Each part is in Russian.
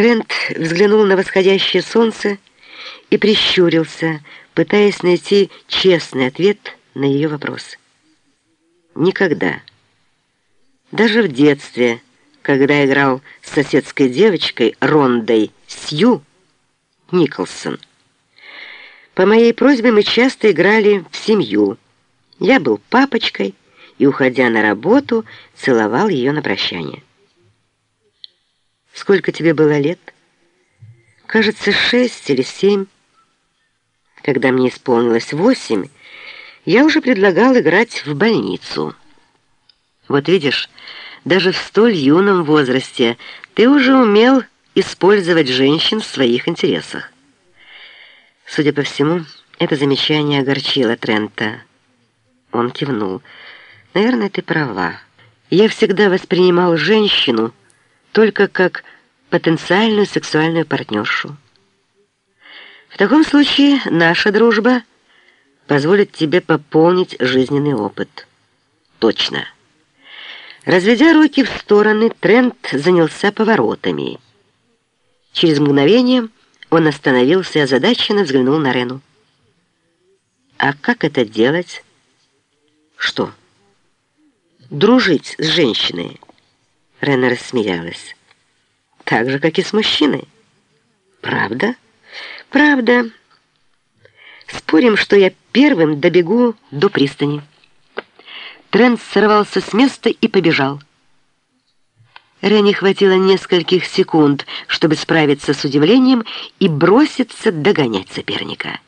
Трент взглянул на восходящее солнце и прищурился, пытаясь найти честный ответ на ее вопрос. Никогда. Даже в детстве, когда играл с соседской девочкой Рондой Сью Николсон. По моей просьбе мы часто играли в семью. Я был папочкой и, уходя на работу, целовал ее на прощание. Сколько тебе было лет? Кажется, шесть или семь. Когда мне исполнилось восемь, я уже предлагал играть в больницу. Вот видишь, даже в столь юном возрасте ты уже умел использовать женщин в своих интересах. Судя по всему, это замечание огорчило Трента. Он кивнул. «Наверное, ты права. Я всегда воспринимал женщину только как потенциальную сексуальную партнершу. В таком случае наша дружба позволит тебе пополнить жизненный опыт. Точно. Разведя руки в стороны, Трент занялся поворотами. Через мгновение он остановился и озадаченно взглянул на Рену. «А как это делать?» «Что?» «Дружить с женщиной». Рена рассмеялась. «Так же, как и с мужчиной». «Правда?» «Правда. Спорим, что я первым добегу до пристани». Трент сорвался с места и побежал. Рене хватило нескольких секунд, чтобы справиться с удивлением и броситься догонять соперника.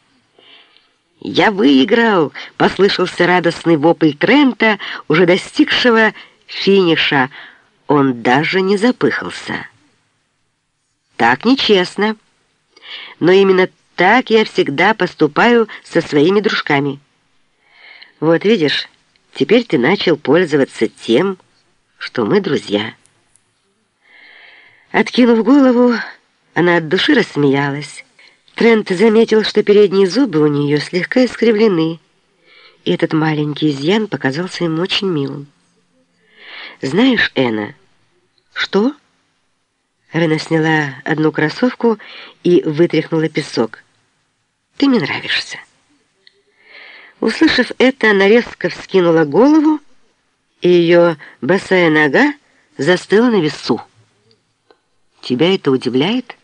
«Я выиграл!» — послышался радостный вопль Трента, уже достигшего финиша. Он даже не запыхался. «Так нечестно. Но именно так я всегда поступаю со своими дружками. Вот видишь, теперь ты начал пользоваться тем, что мы друзья». Откинув голову, она от души рассмеялась. Трент заметил, что передние зубы у нее слегка искривлены, и этот маленький изъян показался ему очень милым. «Знаешь, Эна...» «Что?» Рена сняла одну кроссовку и вытряхнула песок. «Ты мне нравишься». Услышав это, она резко вскинула голову, и ее босая нога застыла на весу. Тебя это удивляет?»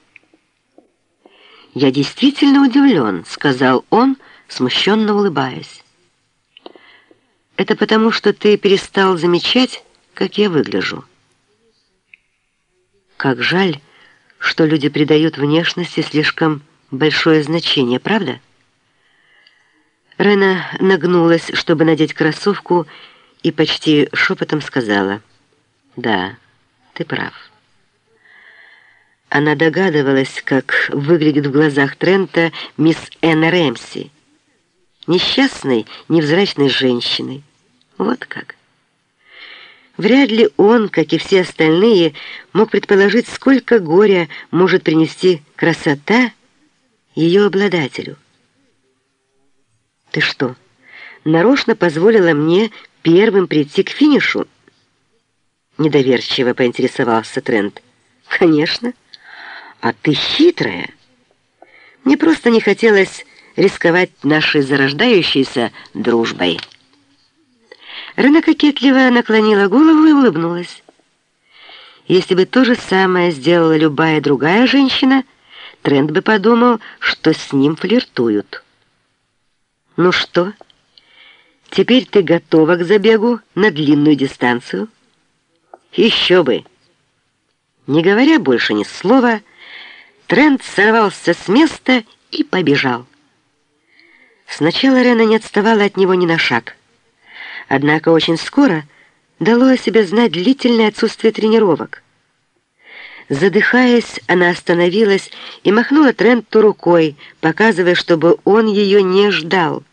«Я действительно удивлен», — сказал он, смущенно улыбаясь. «Это потому, что ты перестал замечать, как я выгляжу». «Как жаль, что люди придают внешности слишком большое значение, правда?» Рена нагнулась, чтобы надеть кроссовку, и почти шепотом сказала «Да, ты прав». Она догадывалась, как выглядит в глазах Трента мисс Энн Рэмси. Несчастной, невзрачной женщиной. Вот как. Вряд ли он, как и все остальные, мог предположить, сколько горя может принести красота ее обладателю. «Ты что, нарочно позволила мне первым прийти к финишу?» Недоверчиво поинтересовался Трент. «Конечно». А ты хитрая. Мне просто не хотелось рисковать нашей зарождающейся дружбой. Рена кокетливо наклонила голову и улыбнулась. Если бы то же самое сделала любая другая женщина, Трент бы подумал, что с ним флиртуют. «Ну что, теперь ты готова к забегу на длинную дистанцию?» «Еще бы!» Не говоря больше ни слова, Трент сорвался с места и побежал. Сначала Рена не отставала от него ни на шаг. Однако очень скоро дало о себе знать длительное отсутствие тренировок. Задыхаясь, она остановилась и махнула Тренту рукой, показывая, чтобы он ее не ждал.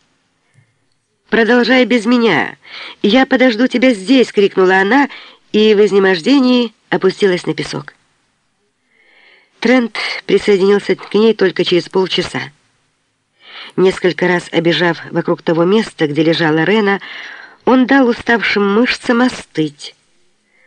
«Продолжай без меня! Я подожду тебя здесь!» — крикнула она и в изнемождении опустилась на песок. Трент присоединился к ней только через полчаса. Несколько раз обежав вокруг того места, где лежала Рена, он дал уставшим мышцам остыть,